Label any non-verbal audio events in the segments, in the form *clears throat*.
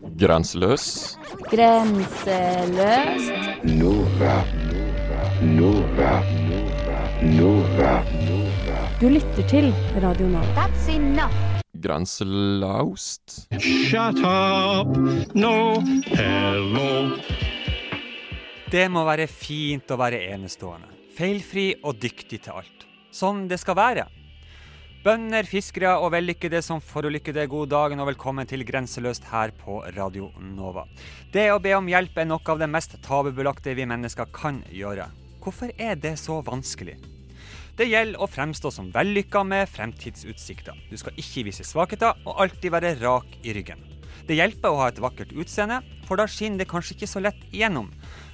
Grenseløs. Grenseløst. Nova. Nova. Nova. Du lytter til Radio Nova. That's enough. Grenselaust. Shut up! No, hello. Det må være fint å være enestående, feilfri og dyktig til alt. Sånn det skal være. Bønder, fiskere og vellykkede som forulykkede, god dagen og velkommen til Grenseløst her på Radio Nova. Det å be om hjelp er noe av det mest tabubelagte vi mennesker kan gjøre. Hvorfor er det så vanskelig? Det gjelder å fremstå som vellykka med fremtidsutsikter. Du skal ikke vise svakheter og alltid være rak i ryggen. Det hjelper å ha et vakkert utseende, for da skinner det kanskje ikke så lett igjennom.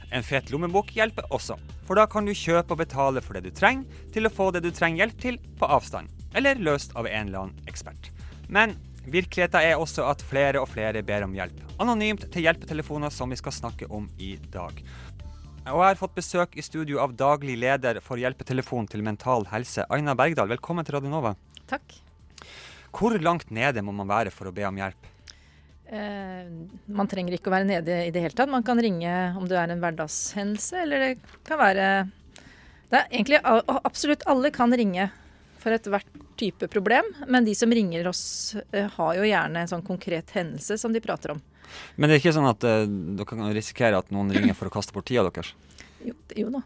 En fet lommebok hjelper også, for da kan du kjøpe og betale for det du trenger, til å få det du trenger hjelp til på avstand, eller løst av en eller annen ekspert. Men virkeligheten er også at flere og flere ber om hjelp, anonymt til hjelpetelefoner som vi skal snakke om i dag. Og jeg har fått besøk i studio av daglig leder for Hjelpetelefon til mental helse, Aina Bergdal. Velkommen til Radionova. Takk. Hvor langt nede må man være for å be om hjelp? Eh, man trenger ikke å være nede i det hele tatt. Man kan ringe om det er en hverdagshendelse, eller det kan være Det er egentlig absolutt alle kan ringe for ethvert type problem, men de som ringer oss, eh, har jo gjerne en sånn konkret hendelse som de prater om. Men det er ikke sånn at eh, dere kan risikere at noen ringer for å kaste bort tida deres? Jo, jo da,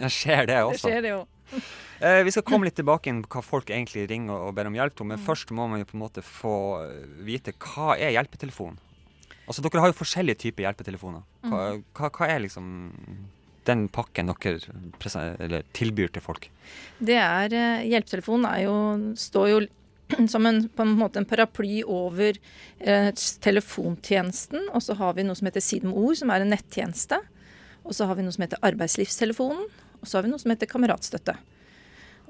Jeg ser det også. *laughs* det skjer det jo. *laughs* Eh, vi skal komme litt tilbake inn på hva folk egentlig ringer og ber om hjelp til, men først må man jo på en måte få eh, vite hva er hjelpetelefonen? Altså Dere har jo forskjellige typer hjelpetelefoner. Hva, hva, hva er liksom den pakken dere tilbyr til folk? Det er, eh, Hjelpetelefonen er jo, står jo *clears throat* som en, på en måte en paraply over eh, telefontjenesten. Og så har vi noe som heter ord, som er en nettjeneste. Og så har vi noe som heter Arbeidslivstelefonen. Og så har vi noe som heter Kameratstøtte.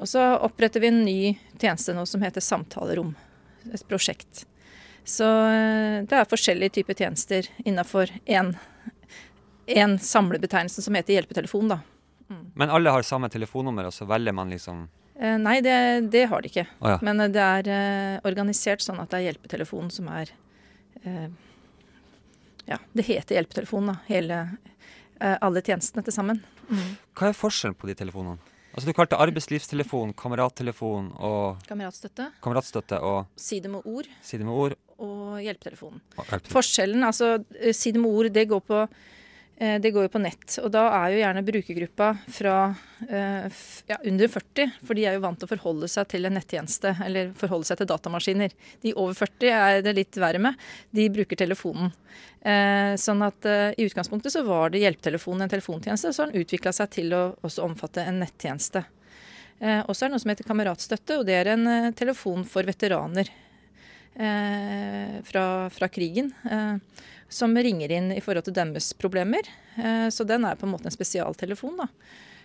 Og så oppretter vi en ny tjeneste nå som heter Samtalerom. Et prosjekt. Så eh, det er forskjellige typer tjenester innafor én samlebetegnelse som heter hjelpetelefon, da. Men alle har samme telefonnummer, og så velger man liksom Eh, nei, det, det har de ikke. Oh, ja. Men eh, det er eh, organisert sånn at det er hjelpetelefonen som er eh, Ja, det heter hjelpetelefonen, da. Hele, eh, alle tjenestene til sammen. Hva er forskjellen på de telefonene? Altså Du kalte arbeidslivstelefon, kamerattelefon og Kameratstøtte, kameratstøtte og side med ord side med ord. og hjelpetelefonen. og hjelpetelefonen. Forskjellen, altså side med ord, det går på det går jo på nett, og da er jo gjerne brukergruppa fra eh, ja, under 40, for de er jo vant til å forholde seg til en nettjeneste, eller forholde seg til datamaskiner. De over 40 er det litt verre med. De bruker telefonen. Eh, sånn at eh, i utgangspunktet så var det hjelpetelefonen en telefontjeneste, så har den utvikla seg til å også omfatte en nettjeneste. Eh, og så er det noe som heter Kameratstøtte, og det er en eh, telefon for veteraner eh, fra, fra krigen. Eh, som ringer inn i forhold til deres problemer. Eh, så den er på en måte en spesialtelefon. da.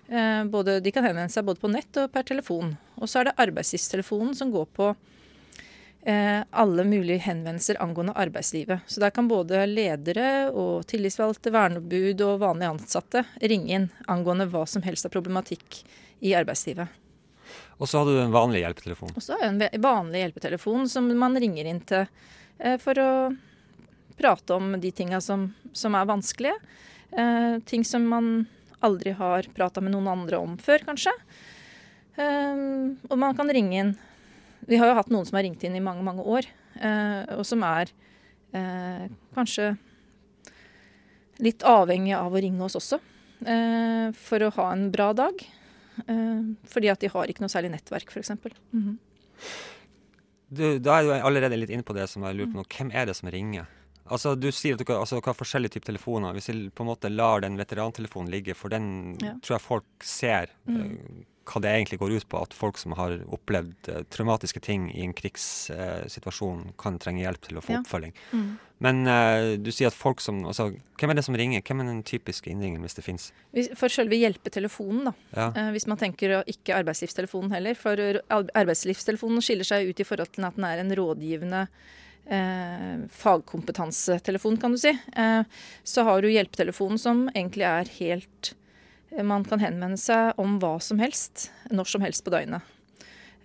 Eh, både, de kan henvende seg både på nett og per telefon. Og så er det arbeidslivstelefonen som går på eh, alle mulige henvendelser angående arbeidslivet. Så der kan både ledere og tillitsvalgte, verneombud og vanlige ansatte ringe inn angående hva som helst av problematikk i arbeidslivet. Og så hadde du en vanlig hjelpetelefon. Og så er det en vanlig hjelpetelefon som man ringer inn til eh, for å prate om de tinga som, som er vanskelige. Eh, ting som man aldri har prata med noen andre om før, kanskje. Eh, og man kan ringe inn Vi har jo hatt noen som har ringt inn i mange, mange år, eh, og som er eh, kanskje litt avhengig av å ringe oss også. Eh, for å ha en bra dag. Eh, fordi at de har ikke noe særlig nettverk, f.eks. Mm Du, da er du allerede litt inne på det som jeg lurer på nå. Hvem er det som ringer? Altså, Du sier at dere, altså, har forskjellige typer telefoner. Hvis vi på en måte lar den veterantelefonen ligge, for den Ja. tror jeg folk ser eh, hva det egentlig går ut på. At folk som har opplevd uh, traumatiske ting i en krigssituasjon, kan trenge hjelp til å få Ja. oppfølging. Mm. Men uh, du sier at folk som altså, Hvem er det som ringer? Hvem er den typiske innringeren, hvis det fins? For selve hjelpetelefonen, da. Ja. Hvis man tenker ikke arbeidslivstelefonen heller. For arbeidslivstelefonen skiller seg ut i forhold til at den er en rådgivende eh, fagkompetansetelefon, kan du si. Eh, så har du hjelpetelefonen som egentlig er helt eh, Man kan henvende seg om hva som helst, når som helst på døgnet.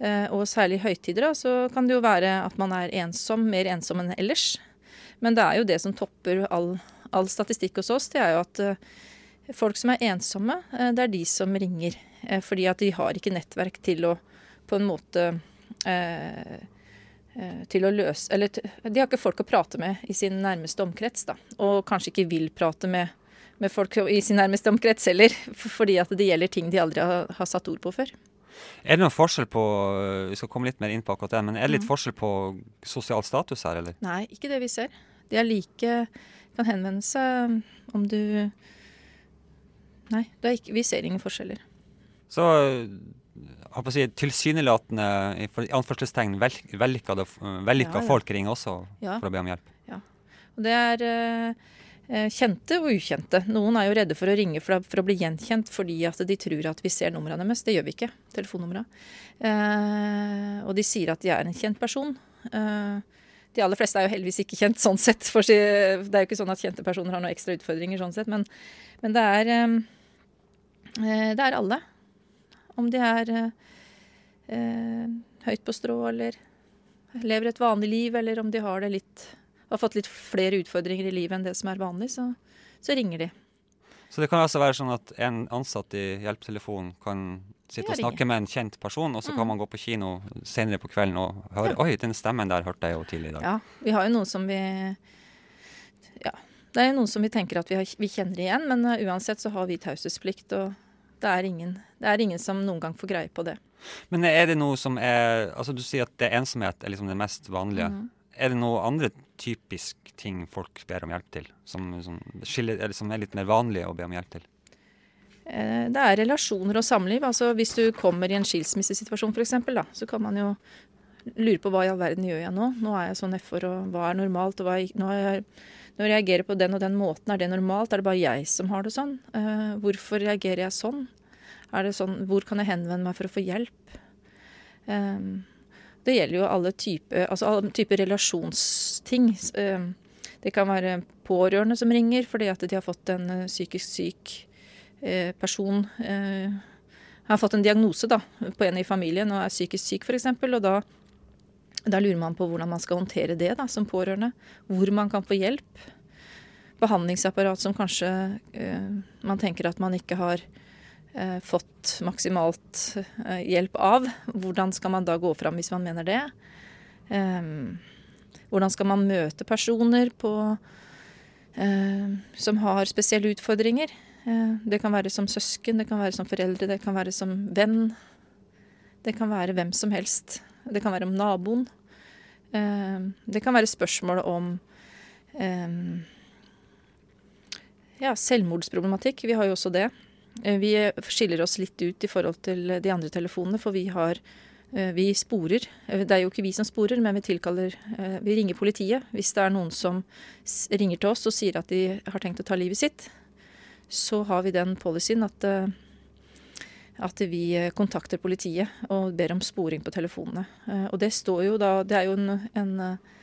Eh, og særlig i høytider da, så kan det jo være at man er ensom, mer ensom enn ellers. Men det er jo det som topper all, all statistikk hos oss. Det er jo at eh, folk som er ensomme, eh, det er de som ringer. Fordi at de har ikke nettverk til å på en måte eh, til å løse Eller de har ikke folk å prate med i sin nærmeste omkrets, da. Og kanskje ikke vil prate med, med folk i sin nærmeste omkrets heller. Fordi at det gjelder ting de aldri har, har satt ord på før. Er det noen forskjell på Vi skal komme litt mer inn på akkurat det, men er det Mm. forskjell på sosial status her, eller? Nei, ikke det vi ser. De er like Kan henvende seg om du Nei, det er ikke, vi ser ingen forskjeller. Så holdt si, tilsynelatende i anførselstegn vel, vellykka Ja, ja. folk ringer også Ja. for å be om hjelp. Og det er eh, kjente og ukjente. Noen er jo redde for å ringe for, for å bli gjenkjent fordi at de tror at vi ser numrene deres. Det gjør vi ikke. Telefonnumrene. Eh, og de sier at de er en kjent person. Eh, de aller fleste er jo heldigvis ikke kjent sånn sett. For det er jo ikke sånn at kjente personer har noen ekstra utfordringer sånn sett. Men, men det er eh, eh, Det er alle. Om de er eh, eh, høyt på strå eller lever et vanlig liv, eller om de har det litt har fått litt flere utfordringer i livet enn det som er vanlig, så, så ringer de. Så det kan altså være sånn at en ansatt i hjelpetelefonen kan sitte og snakke med en kjent person, og så Mm. kan man gå på kino senere på kvelden og høre Oi, den stemmen der hørte jeg jo tidlig i dag. Ja, vi har jo noen som vi Ja. Det er noen som vi tenker at vi, har, vi kjenner igjen, men uh, uansett så har vi taushetsplikt, og det er, ingen, det er ingen som noen gang får greie på det. Men er det noe som er Altså, du sier at det ensomhet er liksom det mest vanlige. Mhm. Er det noe andre typisk ting folk ber om hjelp til, som, som, skiller, eller som er litt mer vanlige å be om hjelp til? Eh, Det er relasjoner og samliv. Altså Hvis du kommer i en skilsmissesituasjon f.eks., så kan man jo lure på hva i all verden gjør jeg nå? Nå er jeg sånn nedfor, og hva er normalt? og hva er, nå er jeg, Når jeg reagerer på den og den måten, er det normalt? Er det bare jeg som har det sånn? Uh, hvorfor reagerer jeg sånn? Sånn? Hvor kan jeg henvende meg for å få hjelp? Eh, det gjelder jo alle typer altså alle relasjonsting. Eh, det kan være pårørende som ringer fordi at de har fått en eh, psykisk syk uh, person har fått en diagnose da, på en i familien og er psykisk syk f.eks. Og da, da lurer man på hvordan man skal håndtere det da, som pårørende. Hvor man kan få hjelp. Behandlingsapparat som kanskje eh, man tenker at man ikke har eh, fått maksimalt eh, hjelp av. Hvordan skal man da gå fram hvis man mener det? Em, hvordan skal man møte personer på, eh, som har spesielle utfordringer? Eh, Det kan være som søsken, det kan være som foreldre, det kan være som venn. Det kan være hvem som helst. Det kan være om naboen. Eh, Det kan være spørsmål om eh, ja, selvmordsproblematikk. Vi har jo også det. Eh, Vi skiller oss litt ut i forhold til de andre telefonene, for vi har eh, vi sporer. Eh, Det er jo ikke vi som sporer, men vi tilkaller eh, Vi ringer politiet hvis det er noen som ringer til oss og sier at de har tenkt å ta livet sitt så har vi den policyen at, eh, at vi eh, kontakter politiet og ber om sporing på telefonene. Eh, Og det står jo da Det er jo en, en eh,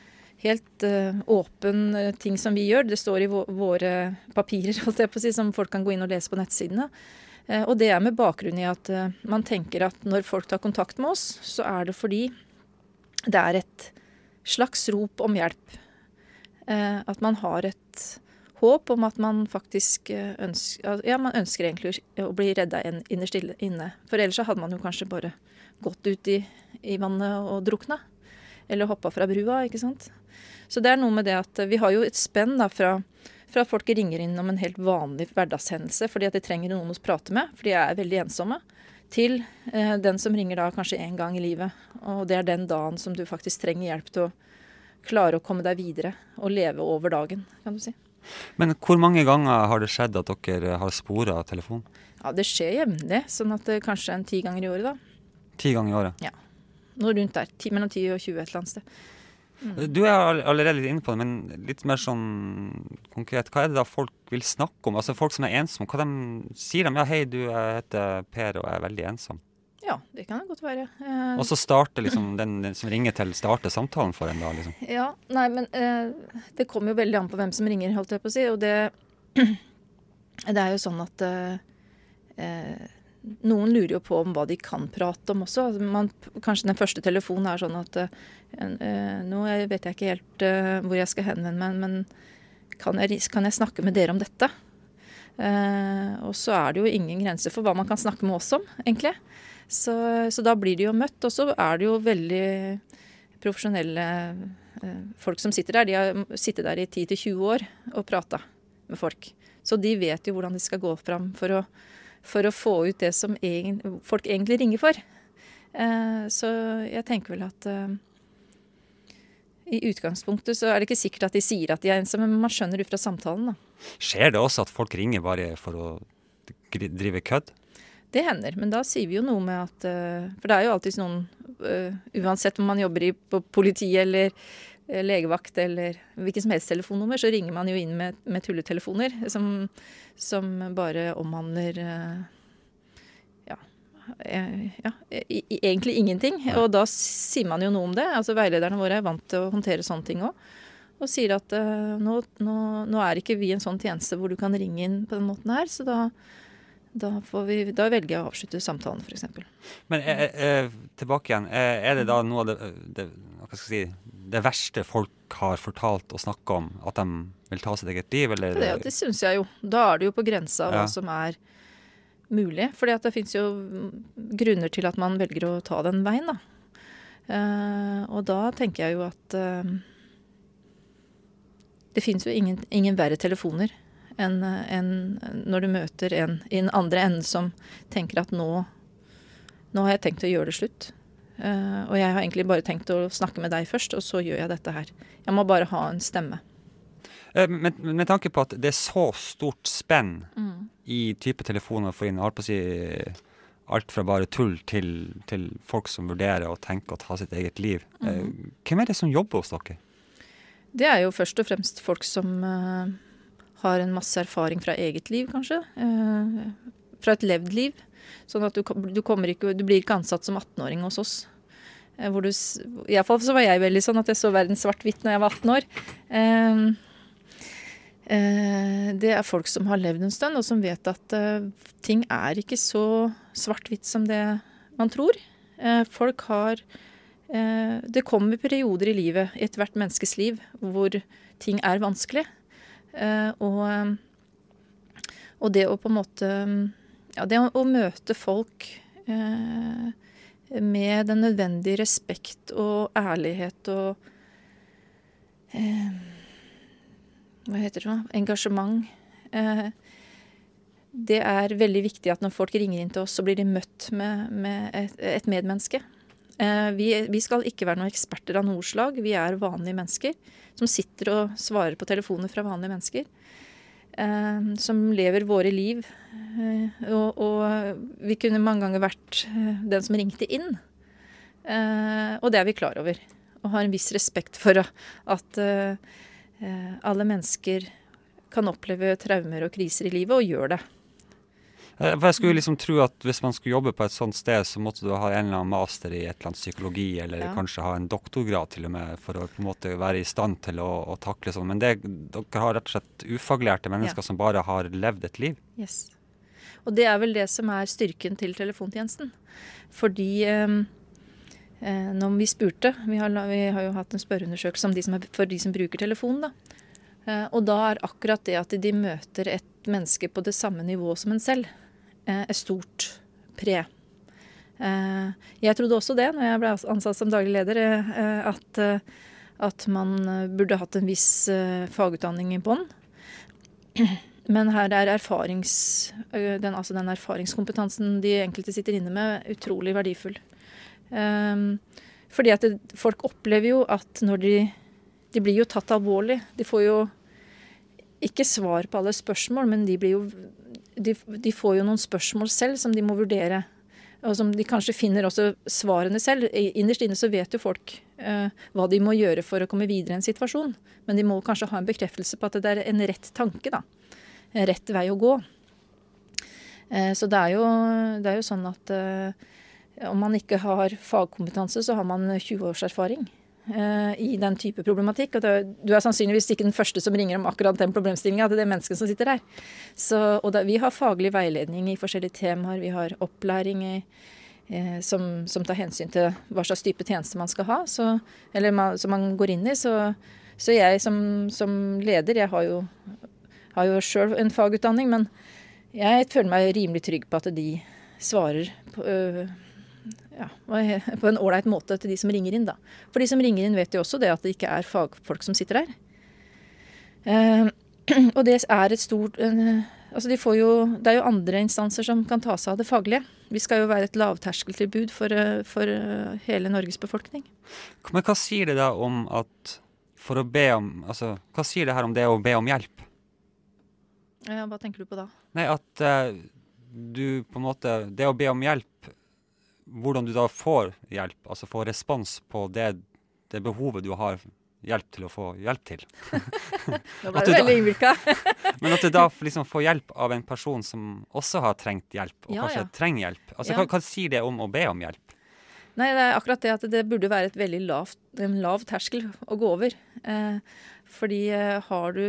helt åpen ting som vi gjør. Det står i våre papirer, *laughs* holdt jeg på å si, som folk kan gå inn og lese på nettsidene. Og det er med bakgrunn i at man tenker at når folk tar kontakt med oss, så er det fordi det er et slags rop om hjelp. At man har et håp om at man faktisk eh, ønsker, ja, man ønsker egentlig å bli redda innerst inne. For ellers hadde man jo kanskje bare gått ut i, i vannet og drukna. Eller hoppa fra brua, ikke sant. Så det er noe med det at vi har jo et spenn da fra, fra at folk ringer inn om en helt vanlig hverdagshendelse fordi at de trenger noen å prate med, for de er veldig ensomme, til eh, den som ringer da kanskje én gang i livet. Og det er den dagen som du faktisk trenger hjelp til å klare å komme deg videre og leve over dagen, kan du si. Men hvor mange ganger har det skjedd at dere har spora telefon? Ja, det skjer jevnlig, sånn at det kanskje en ti ganger i året, da. Ti ganger i året? Ja. Noe rundt der. Ti, mellom ti og 20 et eller annet sted. Du er allerede litt inne på det, men litt mer sånn konkret. Hva er det da folk vil snakke om? Altså Folk som er ensomme, hva de, sier de ja, hei, du, jeg heter Per og jeg er veldig ensom? Ja, det kan det godt være. Eh, Og så starter liksom den, den som ringer til, starter samtalen for en da, liksom. ja, nei, men eh, det kommer jo veldig an på hvem som ringer, holdt jeg på å si. Og det, *clears throat* det er jo sånn at eh, eh, noen lurer jo på om hva de kan prate om også. Altså man, kanskje den første telefonen er sånn at eh, eh, Nå vet jeg ikke helt eh, hvor jeg skal henvende meg, men kan jeg, kan jeg snakke med dere om dette? Eh, og så er det jo ingen grenser for hva man kan snakke med oss om, egentlig. Så, så da blir de jo møtt. Og så er det jo veldig profesjonelle eh, folk som sitter der. De har sittet der i 10-20 år og prata med folk. Så de vet jo hvordan de skal gå fram for å, for å få ut det som egen, folk egentlig ringer for. Eh, så jeg tenker vel at eh, i utgangspunktet så er det ikke sikkert at de sier at de er ensomme, men man skjønner ut fra samtalen, da. Skjer det også at folk ringer bare for å drive kødd? Det hender, men da sier vi jo noe med at eh, For det er jo alltid noen eh, Uansett om man jobber i på politiet eller eh, legevakt eller hvilket som helst telefonnummer, så ringer man jo inn med, med tulletelefoner som, som bare omhandler ja, ja i, i, egentlig ingenting. Og da sier man jo noe om det. Altså Veilederne våre er vant til å håndtere sånne ting òg. Og sier at nå, nå, nå er ikke vi en sånn tjeneste hvor du kan ringe inn på den måten her, så da da, får vi, da velger jeg å avslutte samtalen, f.eks. Men er, er, tilbake igjen. Eh, er det da noe av det, det, hva skal jeg si, det verste folk har fortalt og snakka om? At de vil ta sitt eget liv, eller? Det, det syns jeg jo. Da er det jo på grensa hva som er mulig. Fordi det fins jo grunner til at man velger å ta den veien, da. Uh, og da tenker jeg jo at uh, det fins jo ingen, ingen verre telefoner enn en, når du møter en i den andre enden som tenker at nå, nå har jeg tenkt å gjøre det slutt. Uh, og jeg har egentlig bare tenkt å snakke med deg først, og så gjør jeg dette her. Jeg må bare ha en stemme. Men Med, med tanke på at det er så stort spenn Mm. i type telefoner å få inn, holdt på å si alt fra bare tull til, til folk som vurderer og tenker å ta sitt eget liv. Eh, Mhm. Hvem er det som jobber hos dere? Det er jo først og fremst folk som eh, har en masse erfaring fra eget liv, kanskje. Eh, fra et levd liv. Sånn at du, du, ikke, du blir ikke ansatt som 18-åring hos oss. Eh, hvor du, fall så var jeg veldig sånn at jeg så verden svart-hvitt når jeg var 18 år. Eh, eh, det er folk som har levd en stund, og som vet at ting er ikke så svart-hvitt som det man tror. Folk har Det kommer perioder i livet, i ethvert menneskes liv, hvor ting er vanskelig. Eh, og, eh, og det å på en måte Ja, det å, å møte folk eh, med den nødvendige respekt og ærlighet og eh, Hva heter det nå? Engasjement. Eh, det er veldig viktig at når folk ringer inn til oss, så blir de møtt med, med et, et medmenneske. Eh, vi, vi skal ikke være noen eksperter av noe slag. Vi er vanlige mennesker som sitter og svarer på telefoner fra vanlige mennesker. Eh, som lever våre liv. Eh, og, og vi kunne mange ganger vært den som ringte inn. Og det er vi klar over. Og har en viss respekt for at alle mennesker kan oppleve traumer og kriser i livet, og gjør det. Eh, For jeg skulle liksom tro at hvis man skulle jobbe på et sånt sted, så måtte du ha en eller annen master i et eller annet psykologi, eller Ja. kanskje ha en doktorgrad til og med, for å på en måte være i stand til å, å takle sånn. Men det, dere har rett og slett ufaglærte mennesker som bare har levd et liv. Yes. Og det er vel det som er styrken til telefontjenesten. Fordi eh, eh, når vi spurte vi har, vi har jo hatt en spørreundersøkelse de som er, for de som bruker telefonen. Da. Eh, og da er akkurat det at de møter et menneske på det samme nivå som en selv, et stort pre. Eh, jeg trodde også det når jeg ble ansatt som daglig leder, eh, at, eh, at man eh, burde hatt en viss eh, fagutdanning i bånn. Men her er erfarings, den, altså den erfaringskompetansen de enkelte sitter inne med, utrolig verdifull. Fordi at det, folk opplever jo at når de De blir jo tatt alvorlig. De får jo ikke svar på alle spørsmål, men de blir jo de, de får jo noen spørsmål selv som de må vurdere. Og som de kanskje finner også svarene selv. Innerst inne så vet jo folk eh, hva de må gjøre for å komme videre i en situasjon. Men de må kanskje ha en bekreftelse på at det er en rett tanke, da rett vei å gå. Eh, Så det er jo, det er jo sånn at eh, om man ikke har fagkompetanse, så har man 20 års erfaring. Eh, i den type problematikk. Og du er sannsynligvis ikke den første som ringer om akkurat den problemstillinga til det mennesket som sitter der. Så, og da, vi har faglig veiledning i forskjellige temaer. Vi har opplæring i, eh, som, som, tar hensyn til hva slags type tjeneste man skal ha, så, eller man, som man går inn i. Så, så jeg som, som, leder, jeg har jo, har sjøl en fagutdanning, men jeg føler meg rimelig trygg på at de svarer på, øh, ja, på en ålreit måte til de som ringer inn. da. For de som ringer inn, vet jo også det at det ikke er fagfolk som sitter der. Eh, *clears throat* og det er et stort eh, altså de får jo, Det er jo andre instanser som kan ta seg av det faglige. Vi skal jo være et lavterskeltilbud for, eh, for eh, hele Norges befolkning. Men hva sier det da om at for å be om Altså, hva sier det her om det å be om hjelp? Ja, hva tenker du på da? Nei, at uh, du på en måte Det å be om hjelp hvordan du da får hjelp, altså får respons på det, det behovet du har hjelp til å få hjelp til. *laughs* Nå ble det veldig innvirka. *laughs* men at du da liksom får hjelp av en person som også har trengt hjelp, og ja, kanskje ja. trenger hjelp. Altså, ja. hva, hva, sier det om å be om hjelp? Nei, det er akkurat det at det burde være et veldig lavt, en lav terskel å gå over. Eh, fordi eh, har du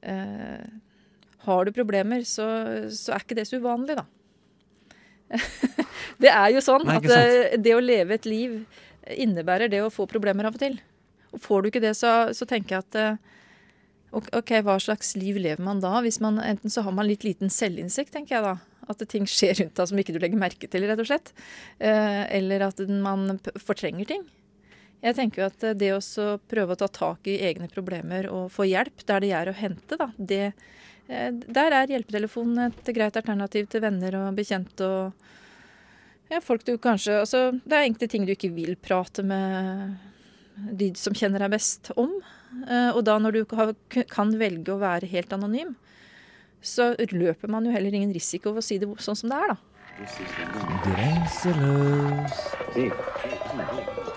eh, Har du problemer, så, så er ikke det så uvanlig, da. *laughs* det er jo sånn Nei, at eh, det å leve et liv innebærer det å få problemer av og til. Og får du ikke det, så, så tenker jeg at eh, OK, hva slags liv lever man da? Hvis man, enten så har man litt liten selvinnsikt, tenker jeg da. At ting skjer rundt deg som ikke du legger merke til, rett og slett. Eh, eller at man fortrenger ting. Jeg tenker jo at det å prøve å ta tak i egne problemer og få hjelp der det er å hente, da, det, der er hjelpetelefonen et greit alternativ til venner og bekjente og ja, folk du kanskje Altså, det er enkelte ting du ikke vil prate med de som kjenner deg best om. Eh, og da når du kan velge å være helt anonym, så løper man jo heller ingen risiko ved å si det sånn som det er, da. Grenseløs.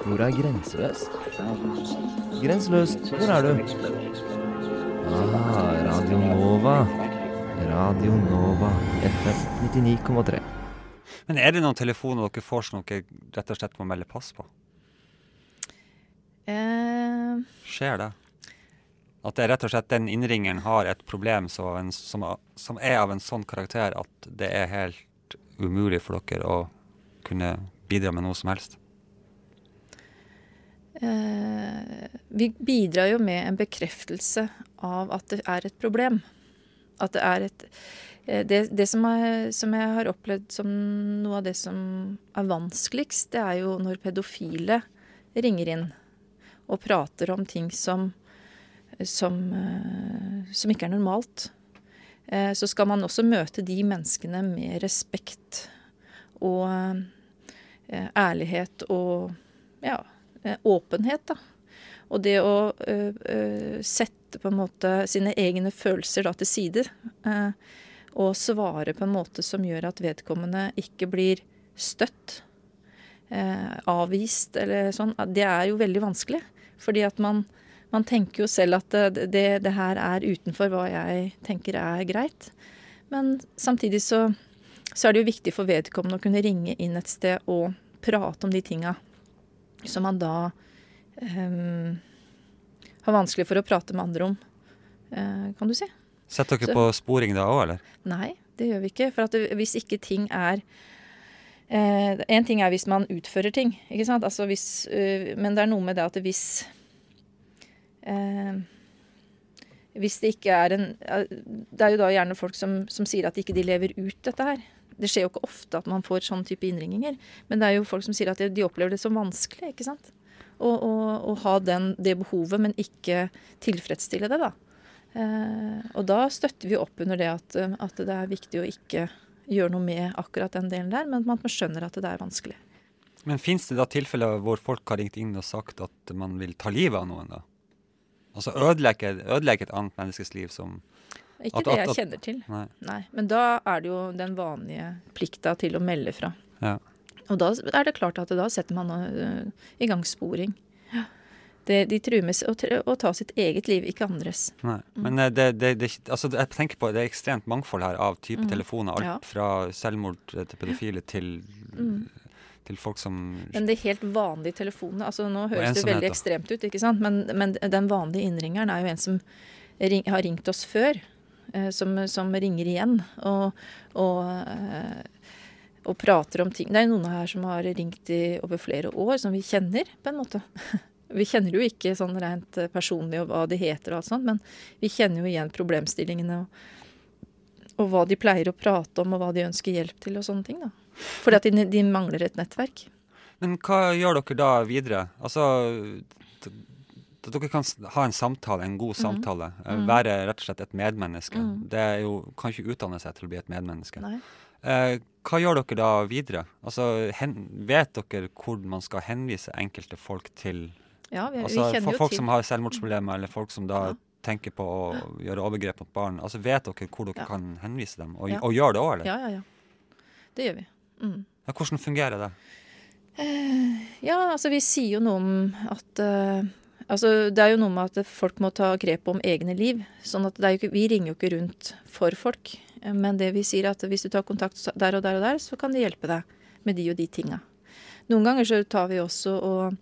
Hvor er grenseløs? Grenseløs, hvor er du? Ah, Radio Nova. Radio Nova FM 99,3. Men er det noen telefoner dere får som dere rett og slett må melde pass på? Eh. Skjer det? At det er rett og slett den innringeren har et problem en, som, som, er av en sånn karakter at det er helt umulig for dere å kunne bidra med noe som helst? Eh, vi bidrar jo med en bekreftelse av at det er et problem. At det er et eh, Det, det som, er, som, jeg har opplevd som noe av det som er vanskeligst, det er jo når pedofile ringer inn og prater om ting som, som, eh, som ikke er normalt. Så skal man også møte de menneskene med respekt og ærlighet og ja, åpenhet. da. Og det å ø, ø, sette på en måte sine egne følelser da til side, ø, og svare på en måte som gjør at vedkommende ikke blir støtt, avvist eller sånn, det er jo veldig vanskelig. Fordi at man, man tenker jo selv at det, det, det, her er utenfor hva jeg tenker er greit. Men samtidig så, så er det jo viktig for vedkommende å kunne ringe inn et sted og prate om de tinga som man da um, har vanskelig for å prate med andre om, uh, kan du si. Setter dere Så, på sporing da òg, eller? Nei, det gjør vi ikke. For det, hvis ikke ting er uh, En ting er hvis man utfører ting, ikke sant. Altså hvis, uh, men det er noe med det at hvis hvis det ikke er en Det er jo da gjerne folk som, som sier at ikke de lever ut dette her. Det skjer jo ikke ofte at man får sånn type innringinger, men det er jo folk som sier at de opplever det som vanskelig. ikke sant? Å ha den, det behovet, men ikke tilfredsstille det, da. Eh, og da støtter vi opp under det at, at, det er viktig å ikke gjøre noe med akkurat den delen der, men at man skjønner at det er vanskelig. Men fins det da tilfeller hvor folk har ringt inn og sagt at man vil ta livet av noen, da? Altså ødelegge, ødelegge et annet menneskes liv som ikke at, det jeg at, kjenner til. Nei. nei. Men da er det jo den vanlige plikta til å melde fra. Ja. Og da er det klart at da setter man uh, i gang sporing. Ja. Det, de truer med å, å, ta sitt eget liv, ikke andres. Nei. Mm. Men eh, det, det, det, altså, jeg tenker på det er ekstremt mangfold her av type mm. telefoner. Alt ja. fra selvmord til pedofile til, mm. til folk som Men de helt vanlige telefonene altså Nå høres det veldig ekstremt ut, ikke sant? Men, men den vanlige innringeren er jo en som ring, har ringt oss før. Eh, Som, som ringer igjen og, og, eh, og prater om ting. Det er noen her som har ringt i over flere år, som vi kjenner, på en måte. *laughs* Vi kjenner jo ikke sånn rent eh, personlig og hva de heter og alt sånt, men vi kjenner jo igjen problemstillingene og, og hva de pleier å prate om og hva de ønsker hjelp til og sånne ting. da. Fordi at de, de mangler et nettverk. Men hva gjør dere da videre? Altså at dere kan ha en samtale, en god samtale. eh, Være rett og slett et medmenneske. Mm. Det er jo, kan ikke utdanne seg til å bli et medmenneske. Eh, hva gjør dere da videre? Altså, hen, vet dere hvor man skal henvise enkelte folk til? Ja, vi, Altså, vi for folk til som har selvmordsproblemer, eller folk som da Ja. tenker på å gjøre overgrep mot barn. Altså, Vet dere hvor dere Ja. kan henvise dem? Og, og gjør det òg, eller? Ja, ja, ja. Det gjør vi. Mm. Ja, hvordan fungerer det? Ja, altså vi sier jo noe om at eh, Altså det er jo noe med at folk må ta grep om egne liv. Sånn at ikke, vi ringer jo ikke rundt for folk. Men det vi sier er at hvis du tar kontakt der og der og der, så kan de hjelpe deg med de og de tinga. Noen ganger så tar vi også og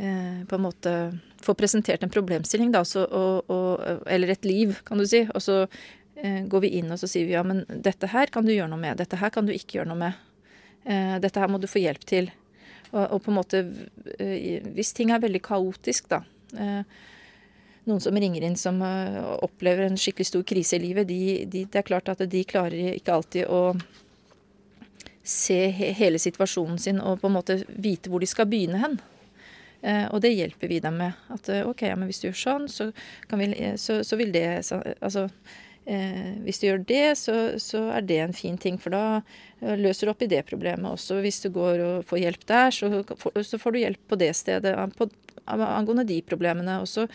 eh, på en måte får presentert en problemstilling, da, så, og, og, eller et liv, kan du si. Og så eh, går vi inn og så sier vi ja, men dette her kan du gjøre noe med. Dette her kan du ikke gjøre noe med. Eh, dette her må du få hjelp til. Og, og på en måte eh, Hvis ting er veldig kaotisk, da. Eh, Noen som ringer inn som eh, opplever en skikkelig stor krise i livet, de, de, det er klart at de klarer ikke alltid å se hele situasjonen sin og på en måte vite hvor de skal begynne hen. Eh, og det hjelper vi dem med. At OK, ja, men hvis du gjør sånn, så, vi, så, så vil det så, Altså eh, hvis du gjør det, så, så er det en fin ting, for da løser du opp i det problemet også. Hvis du går og får hjelp der, så, så får du hjelp på det stedet på, angående de problemene. Og så,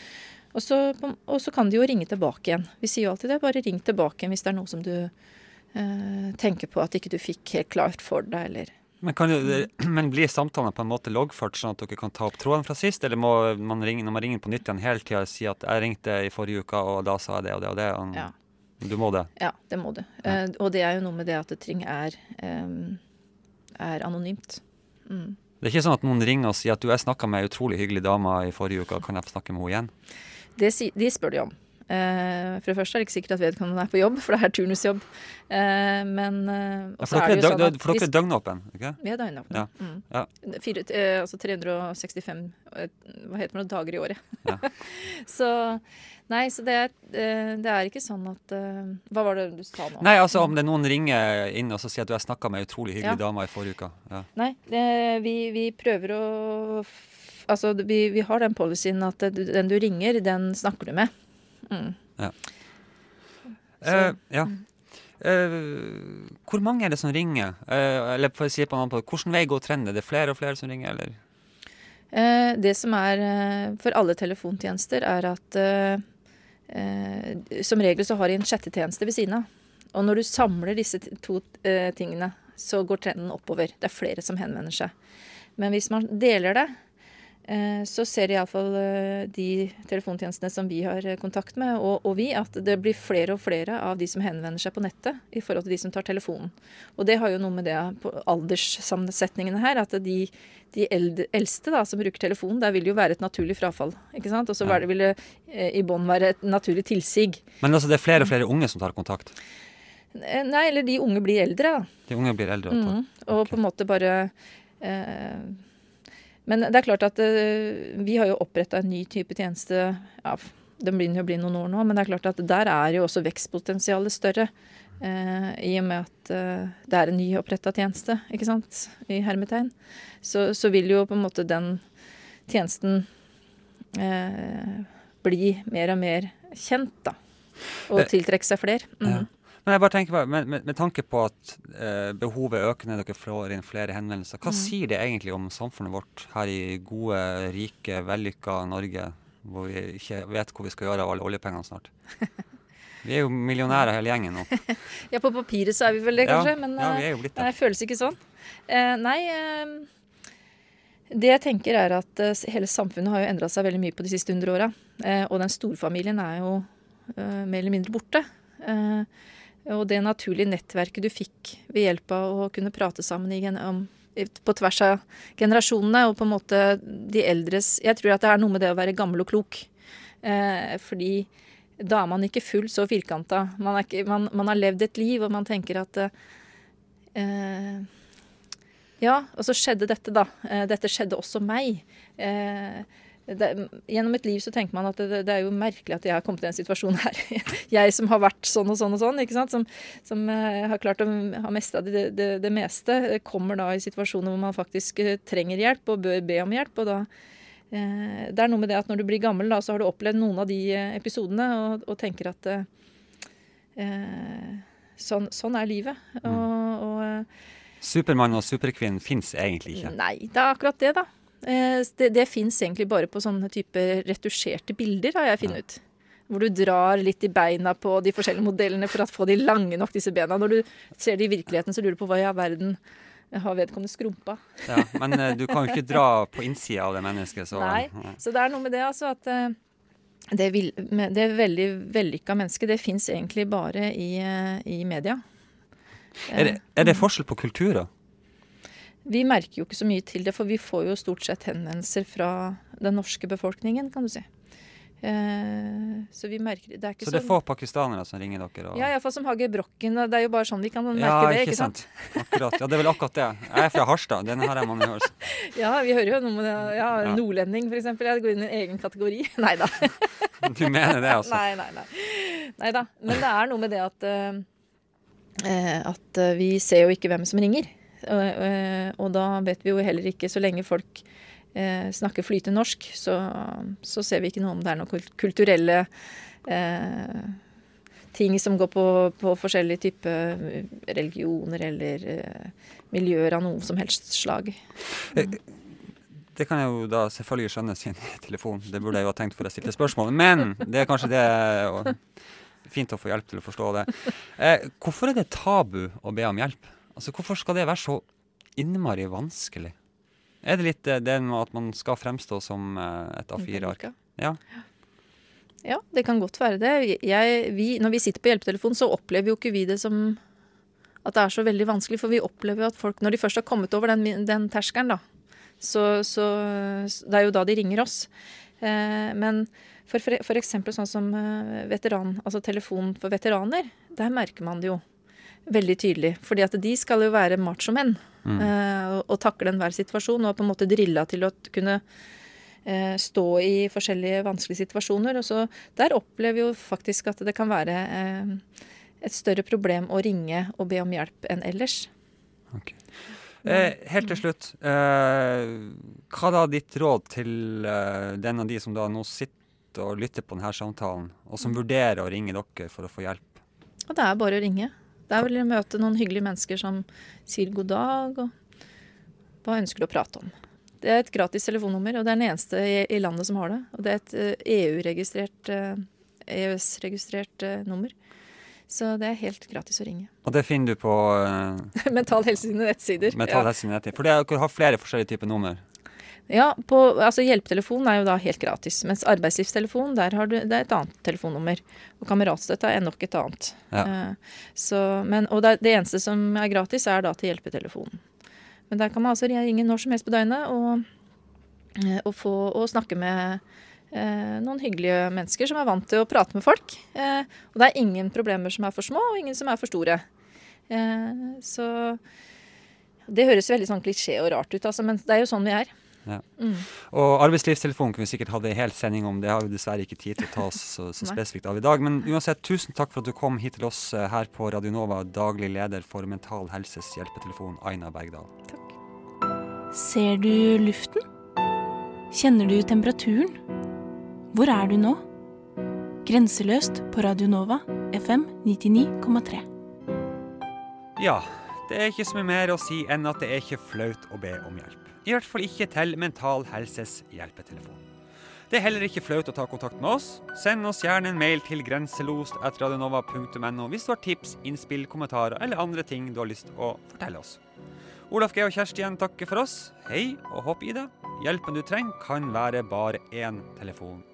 og, så, og så kan de jo ringe tilbake igjen. Vi sier jo alltid det, bare ring tilbake igjen hvis det er noe som du eh, tenker på at ikke du fikk helt klart for deg, eller Men, kan du, *clears throat* men blir samtalene på en måte loggført, sånn at dere kan ta opp tråden fra sist? Eller må man ringe, når man ringer på nytt igjen hele tida si at 'jeg ringte i forrige uke, og da sa jeg det og det og det'? Og Ja. Du må det? Ja, det må du. Eh, og det er jo noe med det at ting er, eh, er anonymt. Mm. Det er ikke sånn at noen ringer og sier at 'du, jeg snakka med ei utrolig hyggelig dame i forrige uke, kan jeg få snakke med henne igjen'? Det, de spør de om. Uh, for det første er det ikke sikkert at vedkommende er på jobb, for det er turnusjobb. Uh, men uh, Ja, for er dere er, sånn for dere er døgnåpen? ikke? Vi er døgnåpne. Ja. Mm. Ja. Fire, altså 365 eh, hva heter det, dager i året. Ja. *laughs* så nei, så det er, eh, det er ikke sånn at eh, Hva var det du sa nå? Nei, altså om det noen ringer inn og så sier at du har snakka med ei utrolig hyggelig Ja. dame i forrige uke. Ja. Nei, det, vi, vi prøver å Altså, vi, vi har den policyen at den du ringer, den snakker du med. Mm. Eh, ja. Eh, hvor mange er det som ringer? Eh, eller for å si på en annen måte, Hvilken vei går trenden? Er det flere og flere som ringer, eller? Eh, det som er for alle telefontjenester, er at som regel så har de en chattetjeneste ved siden av. Og når du samler disse to eh, tingene, så går trenden oppover. Det er flere som henvender seg. Men hvis man deler det, eh, så ser iallfall eh, de telefontjenestene som vi har eh, kontakt med, og, og vi, at det blir flere og flere av de som henvender seg på nettet, i forhold til de som tar telefonen. Og det har jo noe med det på alderssammensetningene her, at de, de eld- eldste da, som bruker telefonen, der vil jo være et naturlig frafall. ikke sant? Og så Ja. vil det eh, i bånn være et naturlig tilsig. Men altså, det er flere og flere unge som tar kontakt. Eh, Nei, eller de unge blir eldre, da. De unge blir eldre. Mhm. Og okay. på en måte bare eh, Men det er klart at eh, vi har jo oppretta en ny type tjeneste. Ja, den begynner jo å bli noen år nå, men det er klart at der er jo også vekstpotensialet større. Eh, I og med at eh, det er en nyoppretta tjeneste, ikke sant, i hermetegn. Så, så vil jo på en måte den tjenesten eh, bli mer og mer kjent, da. Og tiltrekke seg flere. Mm. Ja. Men jeg bare tenker bare, med, med, med tanke på at eh, behovet er økende, dere får inn flere henvendelser, hva sier det egentlig om samfunnet vårt her i gode, rike, vellykka Norge, hvor vi ikke vet hvor vi skal gjøre av alle oljepengene snart? *laughs* Vi er jo millionærer hele gjengen nå. *laughs* Ja, på papiret så er vi vel det, Ja, kanskje. men ja, eh, vi er jo blitt Nei, det. det føles ikke sånn. Eh, nei, eh, det jeg tenker er at eh, hele samfunnet har jo endra seg veldig mye på de siste hundre åra. Eh, og den storfamilien er jo eh, mer eller mindre borte. Eh, og det naturlige nettverket du fikk ved hjelp av å kunne prate sammen om, på tvers av generasjonene, og på en måte de eldres Jeg tror at det er noe med det å være gammel og klok. Eh, fordi da er man ikke full så firkanta. Man, man, man har levd et liv, og man tenker at eh, Ja, og så skjedde dette, da. Eh, dette skjedde også meg. Eh, det, gjennom et liv så tenker man at det, det er jo merkelig at jeg har kommet i en situasjon her. *laughs* Jeg som har vært sånn og sånn og sånn, som, som eh, har klart å ha mesta det, det, det meste, eh, kommer da i situasjoner hvor man faktisk eh, trenger hjelp og bør be om hjelp. og da eh, Det er noe med det at når du blir gammel, da, så har du opplevd noen av de episodene og, og tenker at eh, sånn, sånn er livet. Og, og eh, Supermann og superkvinn fins egentlig ikke. Nei, det er akkurat det, da. Eh, Det, det fins egentlig bare på sånne type retusjerte bilder, har jeg funnet ut. Hvor du drar litt i beina på de forskjellige modellene for å få de lange nok, disse bena. Når du ser det i virkeligheten, så lurer du på hva i all verden har vedkommende skrumpa. Ja, men eh, du kan jo ikke dra på innsida av det mennesket. Så, Nei. Så det er noe med det, altså, at eh, det, vil, det veldig vellykka mennesket, det fins egentlig bare i, i media. Er, det, er det forskjell på kulturer? Vi merker jo ikke så mye til det, for vi får jo stort sett henvendelser fra den norske befolkningen, kan du si. Eh, så vi merker Det er ikke Så det er sånn få pakistanere som ringer dere? Og... Ja, iallfall som Hage Brokken. Det er jo bare sånn vi kan merke Ja, det. ikke ikke sant? Akkurat. Ja, det er vel akkurat det. Jeg er fra Harstad. Den har jeg mange år. Ja, vi hører jo noe med det. Ja. Nordlending, eksempel. Jeg går inn i en egen kategori. *laughs* Nei da. *laughs* Du mener det, altså? Nei, nei, nei. Nei da. Men det er noe med det at uh, At uh, vi ser jo ikke hvem som ringer. Eh, og da vet vi jo heller ikke, så lenge folk eh, snakker flytende norsk, så, så ser vi ikke noe om det er noen kulturelle eh, ting som går på, på forskjellige typer religioner eller eh, miljøer av noe som helst slag. Det kan jeg jo da selvfølgelig skjønne er telefon. Det burde jeg jo ha tenkt før jeg stilte spørsmål. Men det er kanskje det og Fint å få hjelp til å forstå det. Eh, hvorfor er det tabu å be om hjelp? Altså, Hvorfor skal det være så innmari vanskelig? Er det litt eh, det med at man skal fremstå som eh, et A4-ark? Ja. Ja, det kan godt være det. Jeg, vi, når vi sitter på hjelpetelefon, så opplever jo ikke vi det som at det er så veldig vanskelig. For vi opplever jo at folk, når de først har kommet over den, den terskelen, da, så, så Det er jo da de ringer oss. Eh, men for, for, for eksempel sånn som eh, veteran, altså telefon for veteraner, der merker man det jo veldig tydelig. Fordi at de skal jo være machomenn mm. og, og takle enhver situasjon og på en måte drilla til å kunne eh, stå i forskjellige vanskelige situasjoner. Og så der opplever vi jo faktisk at det kan være eh, et større problem å ringe og be om hjelp enn ellers. Okay. Eh, helt til slutt, eh, hva da ditt råd til eh, den av de som da nå sitter og lytter på denne samtalen, og som vurderer å ringe dere for å få hjelp? Og det er bare å ringe. Det er vel å møte noen hyggelige mennesker som sier god dag, og hva ønsker du å prate om. Det er et gratis telefonnummer, og det er den eneste i, i landet som har det. Og det er et eh, EU-registrert, eh, EØS-registrert eh, nummer. Så det er helt gratis å ringe. Og det finner du på uh, *laughs* Mental Helse sine nettsider. Mental Ja. Helse Nettet. For det, er- dere har flere forskjellige typer nummer. Ja, på, altså Hjelpetelefonen er jo da helt gratis, mens arbeidslivstelefon, der har du, det er et annet telefonnummer. Og kameratstøtte er nok et annet. Ja. Uh, så, men, og det, det eneste som er gratis, er da til hjelpetelefonen. Men der kan man altså ringe når som helst på døgnet og, eh, og, få, og snakke med uh, noen hyggelige mennesker som er vant til å prate med folk. Og det er ingen problemer som er for små, og ingen som er for store. Så det høres veldig sånn klisjé og rart ut, altså, men det er jo sånn vi er. Og arbeidslivstelefonen kunne vi sikkert hatt en hel sending om. Det har vi dessverre ikke tid til å ta oss så, så spesifikt av i dag. Men uansett, tusen takk for at du kom hit til oss eh, her på Radio Nova, daglig leder for Mental Helses hjelpetelefon, Aina Bergdal. Ser du luften? Kjenner du temperaturen? Hvor er du nå? Grenseløst på Radio Nova, FM 99,3. Ja, det er ikke så mye mer å si enn at det er ikke flaut å be om hjelp. I hvert fall ikke til Mental Helses hjelpetelefon. Det er heller ikke flaut å ta kontakt med oss. Send oss gjerne en mail til grenselost.radionova.no hvis du har tips, innspill, kommentarer eller andre ting du har lyst til å fortelle oss. Olaf G og Kjersti igjen takker for oss. Hei og hopp i det. Hjelpen du trenger kan være bare én telefon